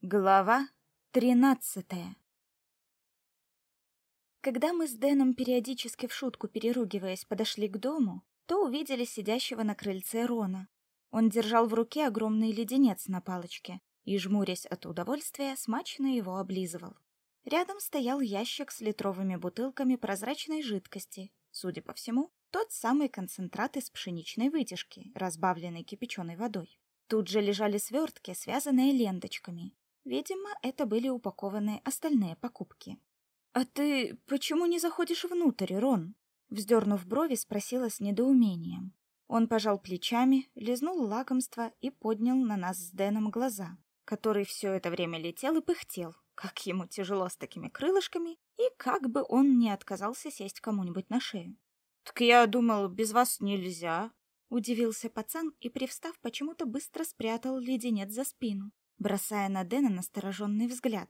Глава тринадцатая Когда мы с Дэном периодически в шутку переругиваясь подошли к дому, то увидели сидящего на крыльце Рона. Он держал в руке огромный леденец на палочке и, жмурясь от удовольствия, смачно его облизывал. Рядом стоял ящик с литровыми бутылками прозрачной жидкости, судя по всему, тот самый концентрат из пшеничной вытяжки, разбавленный кипяченой водой. Тут же лежали свертки, связанные ленточками, Видимо, это были упакованы остальные покупки. «А ты почему не заходишь внутрь, Рон?» Вздернув брови, спросила с недоумением. Он пожал плечами, лизнул лакомство и поднял на нас с Дэном глаза, который все это время летел и пыхтел, как ему тяжело с такими крылышками, и как бы он не отказался сесть кому-нибудь на шею. «Так я думал, без вас нельзя», — удивился пацан и, привстав, почему-то быстро спрятал леденец за спину бросая на Дэна настороженный взгляд,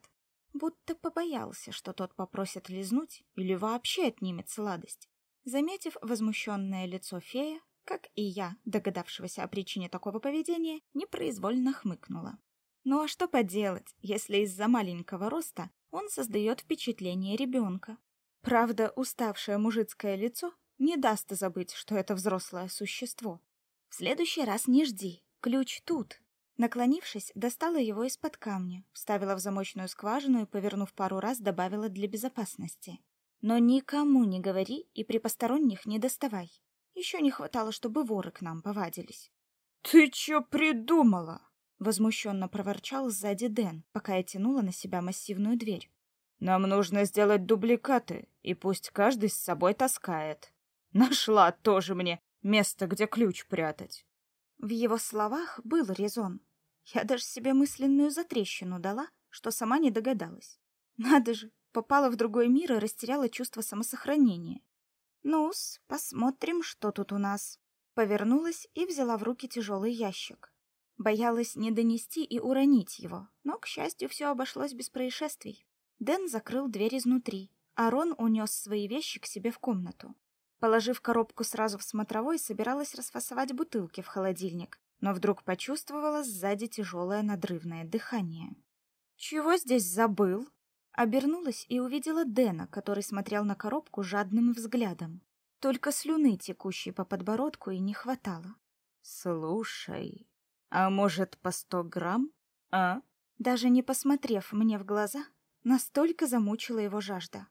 будто побоялся, что тот попросит лизнуть или вообще отнимет сладость. Заметив возмущенное лицо фея, как и я, догадавшегося о причине такого поведения, непроизвольно хмыкнула. Ну а что поделать, если из-за маленького роста он создает впечатление ребенка? Правда, уставшее мужицкое лицо не даст забыть, что это взрослое существо. В следующий раз не жди, ключ тут, Наклонившись, достала его из-под камня, вставила в замочную скважину и, повернув пару раз, добавила для безопасности. Но никому не говори и при посторонних не доставай. Еще не хватало, чтобы воры к нам повадились. Ты что придумала? возмущенно проворчал сзади Дэн, пока я тянула на себя массивную дверь. Нам нужно сделать дубликаты, и пусть каждый с собой таскает. Нашла тоже мне место, где ключ прятать. В его словах был резон. Я даже себе мысленную затрещину дала, что сама не догадалась. Надо же, попала в другой мир и растеряла чувство самосохранения. Ну-с, посмотрим, что тут у нас. Повернулась и взяла в руки тяжелый ящик. Боялась не донести и уронить его, но, к счастью, все обошлось без происшествий. Дэн закрыл дверь изнутри, а Рон унес свои вещи к себе в комнату. Положив коробку сразу в смотровой, собиралась расфасовать бутылки в холодильник, но вдруг почувствовала сзади тяжелое надрывное дыхание. «Чего здесь забыл?» Обернулась и увидела Дэна, который смотрел на коробку жадным взглядом. Только слюны, текущей по подбородку, и не хватало. «Слушай, а может, по сто грамм, а?» Даже не посмотрев мне в глаза, настолько замучила его жажда.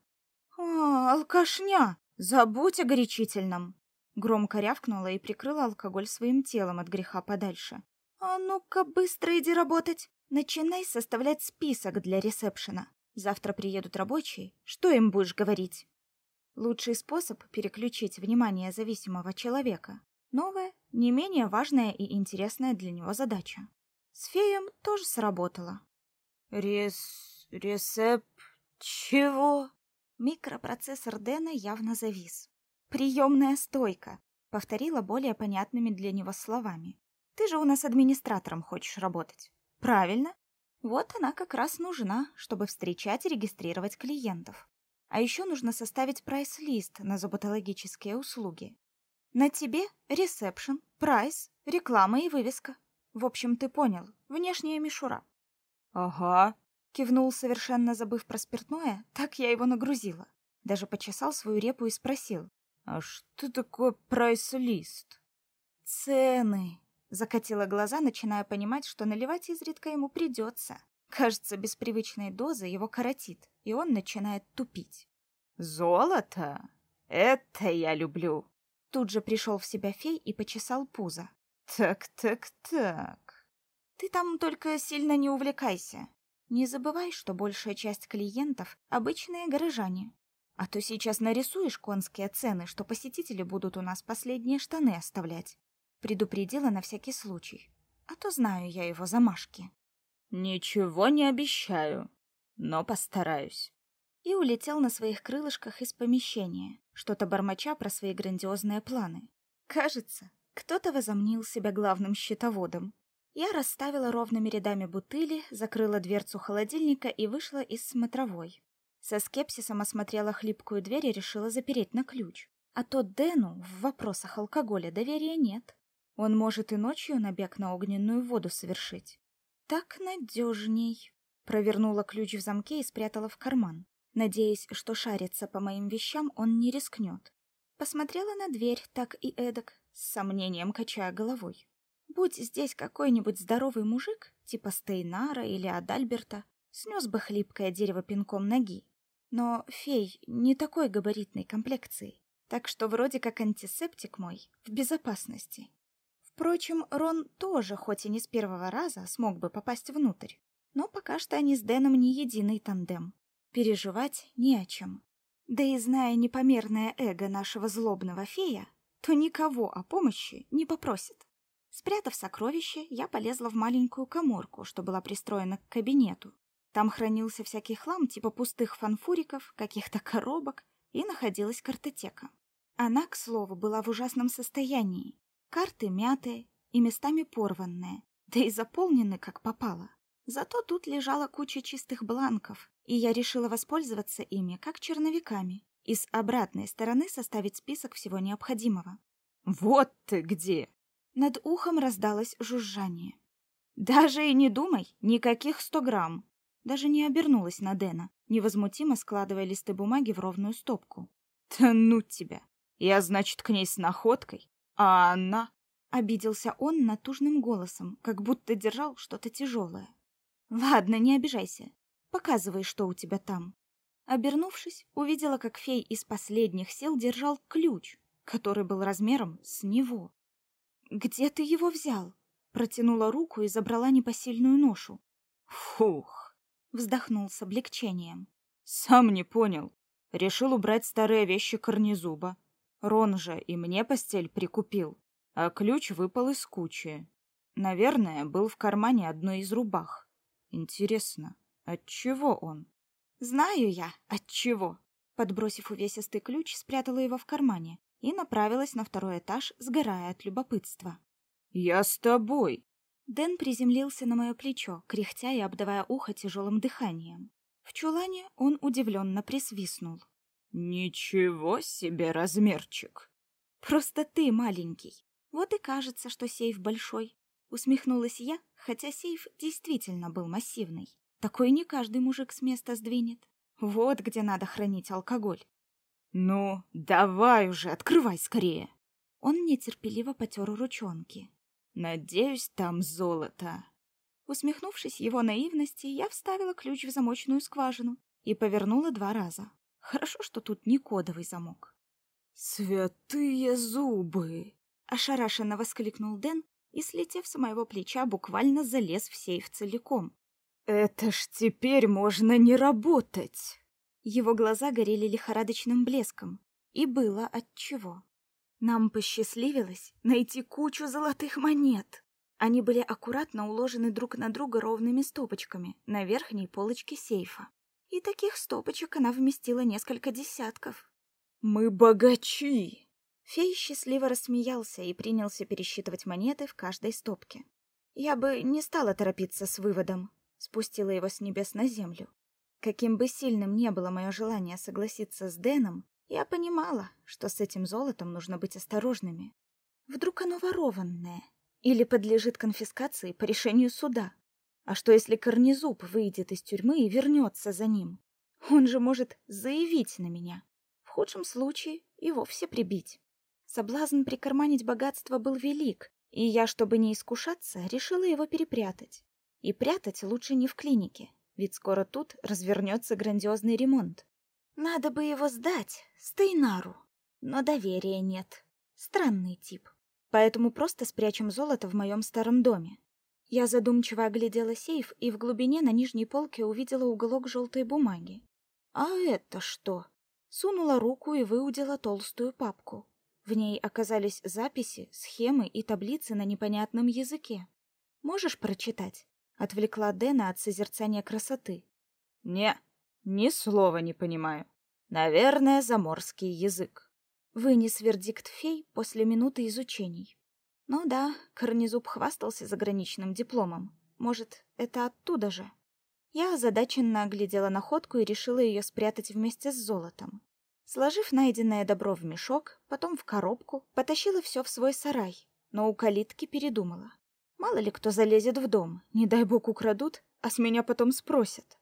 «О, алкашня! Забудь о горячительном!» Громко рявкнула и прикрыла алкоголь своим телом от греха подальше. «А ну-ка, быстро иди работать! Начинай составлять список для ресепшена. Завтра приедут рабочие. Что им будешь говорить?» Лучший способ переключить внимание зависимого человека. Новая, не менее важная и интересная для него задача. С феем тоже сработало. «Рес... ресеп... чего?» Микропроцессор Дэна явно завис. Приемная стойка, повторила более понятными для него словами. Ты же у нас администратором хочешь работать. Правильно? Вот она как раз нужна, чтобы встречать и регистрировать клиентов. А еще нужно составить прайс-лист на зуботологические услуги. На тебе ресепшн, прайс, реклама и вывеска. В общем, ты понял, внешняя мишура. Ага, кивнул, совершенно забыв про спиртное, так я его нагрузила. Даже почесал свою репу и спросил: а что такое прайс-лист? Цены. Закатила глаза, начиная понимать, что наливать изредка ему придется. Кажется, без привычной дозы его коротит, и он начинает тупить. Золото? Это я люблю. Тут же пришел в себя фей и почесал пузо. Так, так, так. Ты там только сильно не увлекайся. Не забывай, что большая часть клиентов обычные горожане, а то сейчас нарисуешь конские цены, что посетители будут у нас последние штаны оставлять. Предупредила на всякий случай. А то знаю я его замашки. Ничего не обещаю, но постараюсь. И улетел на своих крылышках из помещения, что-то бормоча про свои грандиозные планы. Кажется, кто-то возомнил себя главным счетоводом. Я расставила ровными рядами бутыли, закрыла дверцу холодильника и вышла из смотровой. Со скепсисом осмотрела хлипкую дверь и решила запереть на ключ. А то Дэну в вопросах алкоголя доверия нет. Он может и ночью набег на огненную воду совершить. Так надежней. Провернула ключ в замке и спрятала в карман, надеясь, что шариться по моим вещам он не рискнет. Посмотрела на дверь так и эдак, с сомнением качая головой. Будь здесь какой-нибудь здоровый мужик, типа Стейнара или Адальберта, снес бы хлипкое дерево пинком ноги. Но фей не такой габаритной комплекции, так что вроде как антисептик мой в безопасности. Впрочем, Рон тоже, хоть и не с первого раза, смог бы попасть внутрь. Но пока что они с Дэном не единый тандем. Переживать не о чем. Да и зная непомерное эго нашего злобного фея, то никого о помощи не попросит. Спрятав сокровище, я полезла в маленькую каморку, что была пристроена к кабинету. Там хранился всякий хлам типа пустых фанфуриков, каких-то коробок, и находилась картотека. Она, к слову, была в ужасном состоянии. Карты мятые и местами порванные, да и заполнены как попало. Зато тут лежала куча чистых бланков, и я решила воспользоваться ими как черновиками и с обратной стороны составить список всего необходимого. «Вот ты где!» Над ухом раздалось жужжание. «Даже и не думай, никаких сто грамм!» Даже не обернулась на Дэна, невозмутимо складывая листы бумаги в ровную стопку. «Да ну тебя! Я, значит, к ней с находкой, а она...» Обиделся он натужным голосом, как будто держал что-то тяжелое. «Ладно, не обижайся. Показывай, что у тебя там». Обернувшись, увидела, как фей из последних сил держал ключ, который был размером с него. «Где ты его взял?» Протянула руку и забрала непосильную ношу. «Фух!» Вздохнул с облегчением. «Сам не понял. Решил убрать старые вещи корнезуба. Рон же и мне постель прикупил, а ключ выпал из кучи. Наверное, был в кармане одной из рубах. Интересно, от чего он? Знаю я, от чего. Подбросив увесистый ключ, спрятала его в кармане и направилась на второй этаж, сгорая от любопытства. Я с тобой. Дэн приземлился на мое плечо, кряхтя и обдавая ухо тяжелым дыханием. В чулане он удивленно присвистнул. Ничего себе размерчик. Просто ты маленький. Вот и кажется, что сейф большой. Усмехнулась я, хотя сейф действительно был массивный. Такой не каждый мужик с места сдвинет. Вот где надо хранить алкоголь. Ну, давай уже, открывай скорее. Он нетерпеливо потер ручонки. Надеюсь, там золото. Усмехнувшись его наивности, я вставила ключ в замочную скважину и повернула два раза. Хорошо, что тут не кодовый замок. «Святые зубы!» — ошарашенно воскликнул Дэн и, слетев с моего плеча, буквально залез в сейф целиком. «Это ж теперь можно не работать!» Его глаза горели лихорадочным блеском, и было отчего. Нам посчастливилось найти кучу золотых монет. Они были аккуратно уложены друг на друга ровными стопочками на верхней полочке сейфа. И таких стопочек она вместила несколько десятков. «Мы богачи!» Фей счастливо рассмеялся и принялся пересчитывать монеты в каждой стопке. Я бы не стала торопиться с выводом, спустила его с небес на землю. Каким бы сильным ни было мое желание согласиться с Дэном, я понимала, что с этим золотом нужно быть осторожными. Вдруг оно ворованное или подлежит конфискации по решению суда. А что если Корнезуб выйдет из тюрьмы и вернется за ним? Он же может заявить на меня. В худшем случае и вовсе прибить. Соблазн прикарманить богатство был велик, и я, чтобы не искушаться, решила его перепрятать. И прятать лучше не в клинике, ведь скоро тут развернется грандиозный ремонт. Надо бы его сдать Стейнару, но доверия нет. Странный тип. Поэтому просто спрячем золото в моем старом доме. Я задумчиво оглядела сейф и в глубине на нижней полке увидела уголок желтой бумаги. А это что? Сунула руку и выудила толстую папку. В ней оказались записи, схемы и таблицы на непонятном языке. Можешь прочитать? Отвлекла Дэна от созерцания красоты. Не, ни слова не понимаю. Наверное, заморский язык. Вынес вердикт фей после минуты изучений. Ну да, Корнезуб хвастался заграничным дипломом. Может, это оттуда же? Я озадаченно оглядела находку и решила ее спрятать вместе с золотом. Сложив найденное добро в мешок, потом в коробку, потащила все в свой сарай, но у калитки передумала. Мало ли кто залезет в дом, не дай бог украдут, а с меня потом спросят.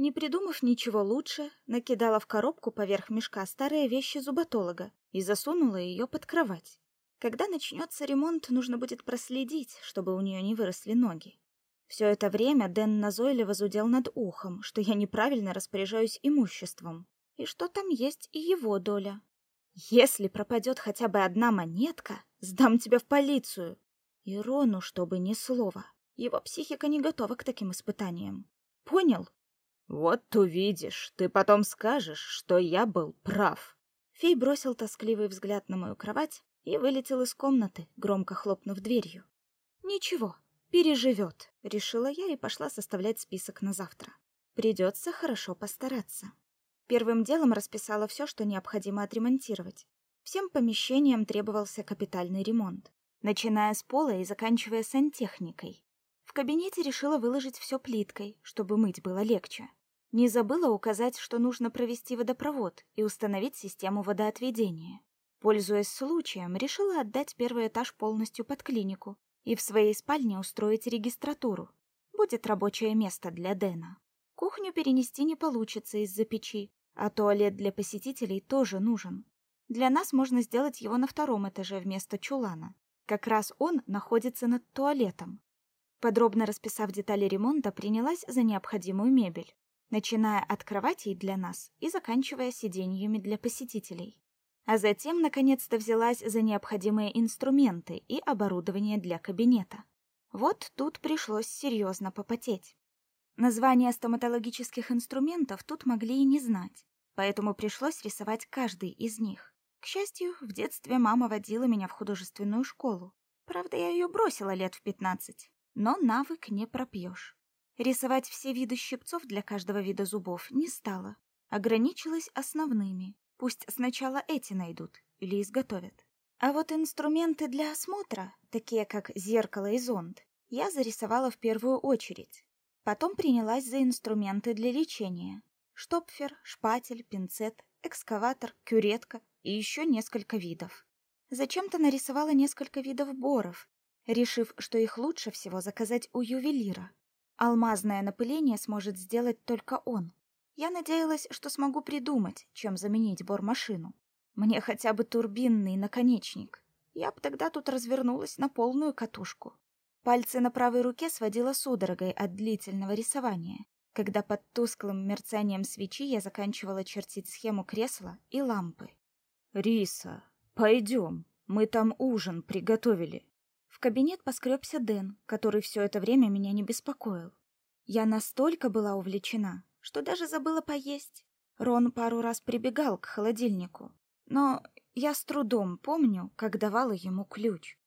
Не придумав ничего лучше, накидала в коробку поверх мешка старые вещи зуботолога и засунула ее под кровать. Когда начнется ремонт, нужно будет проследить, чтобы у нее не выросли ноги. Все это время Дэн назойливо зудел над ухом, что я неправильно распоряжаюсь имуществом, и что там есть и его доля. Если пропадет хотя бы одна монетка, сдам тебя в полицию. И Рону, чтобы ни слова. Его психика не готова к таким испытаниям. Понял? Вот увидишь, ты потом скажешь, что я был прав. Фей бросил тоскливый взгляд на мою кровать и вылетел из комнаты, громко хлопнув дверью. Ничего, переживет, решила я и пошла составлять список на завтра. Придется хорошо постараться. Первым делом расписала все, что необходимо отремонтировать. Всем помещениям требовался капитальный ремонт, начиная с пола и заканчивая сантехникой. В кабинете решила выложить все плиткой, чтобы мыть было легче. Не забыла указать, что нужно провести водопровод и установить систему водоотведения. Пользуясь случаем, решила отдать первый этаж полностью под клинику и в своей спальне устроить регистратуру. Будет рабочее место для Дэна. Кухню перенести не получится из-за печи, а туалет для посетителей тоже нужен. Для нас можно сделать его на втором этаже вместо чулана. Как раз он находится над туалетом. Подробно расписав детали ремонта, принялась за необходимую мебель начиная от кроватей для нас и заканчивая сиденьями для посетителей. А затем, наконец-то, взялась за необходимые инструменты и оборудование для кабинета. Вот тут пришлось серьезно попотеть. Названия стоматологических инструментов тут могли и не знать, поэтому пришлось рисовать каждый из них. К счастью, в детстве мама водила меня в художественную школу. Правда, я ее бросила лет в пятнадцать, но навык не пропьешь. Рисовать все виды щипцов для каждого вида зубов не стала. Ограничилась основными. Пусть сначала эти найдут или изготовят. А вот инструменты для осмотра, такие как зеркало и зонд, я зарисовала в первую очередь. Потом принялась за инструменты для лечения. Штопфер, шпатель, пинцет, экскаватор, кюретка и еще несколько видов. Зачем-то нарисовала несколько видов боров, решив, что их лучше всего заказать у ювелира. Алмазное напыление сможет сделать только он. Я надеялась, что смогу придумать, чем заменить бормашину. Мне хотя бы турбинный наконечник. Я бы тогда тут развернулась на полную катушку. Пальцы на правой руке сводила судорогой от длительного рисования, когда под тусклым мерцанием свечи я заканчивала чертить схему кресла и лампы. «Риса, пойдем, мы там ужин приготовили». В кабинет поскребся Дэн, который все это время меня не беспокоил. Я настолько была увлечена, что даже забыла поесть. Рон пару раз прибегал к холодильнику, но я с трудом помню, как давала ему ключ.